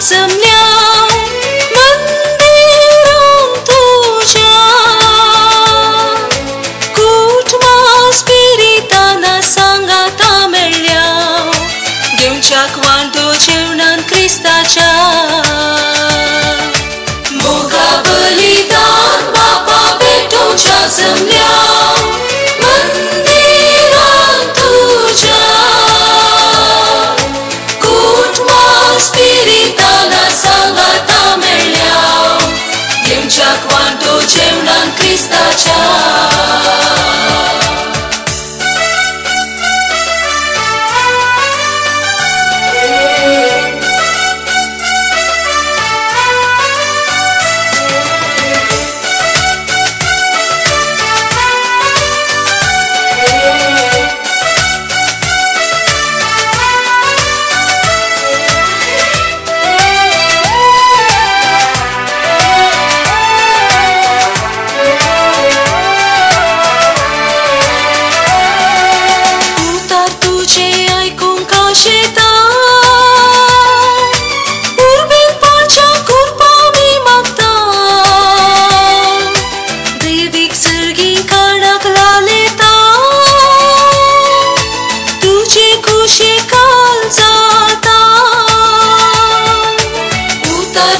سگا مان تو جان کر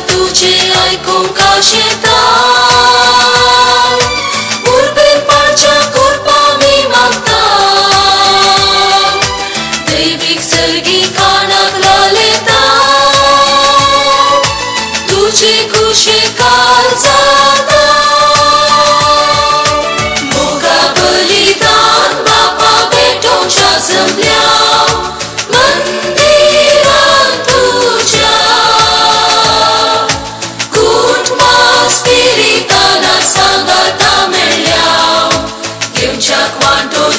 تجے آئکے پارچا کر پاوی سرگی کا نانک لا تجے کش جو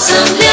awesome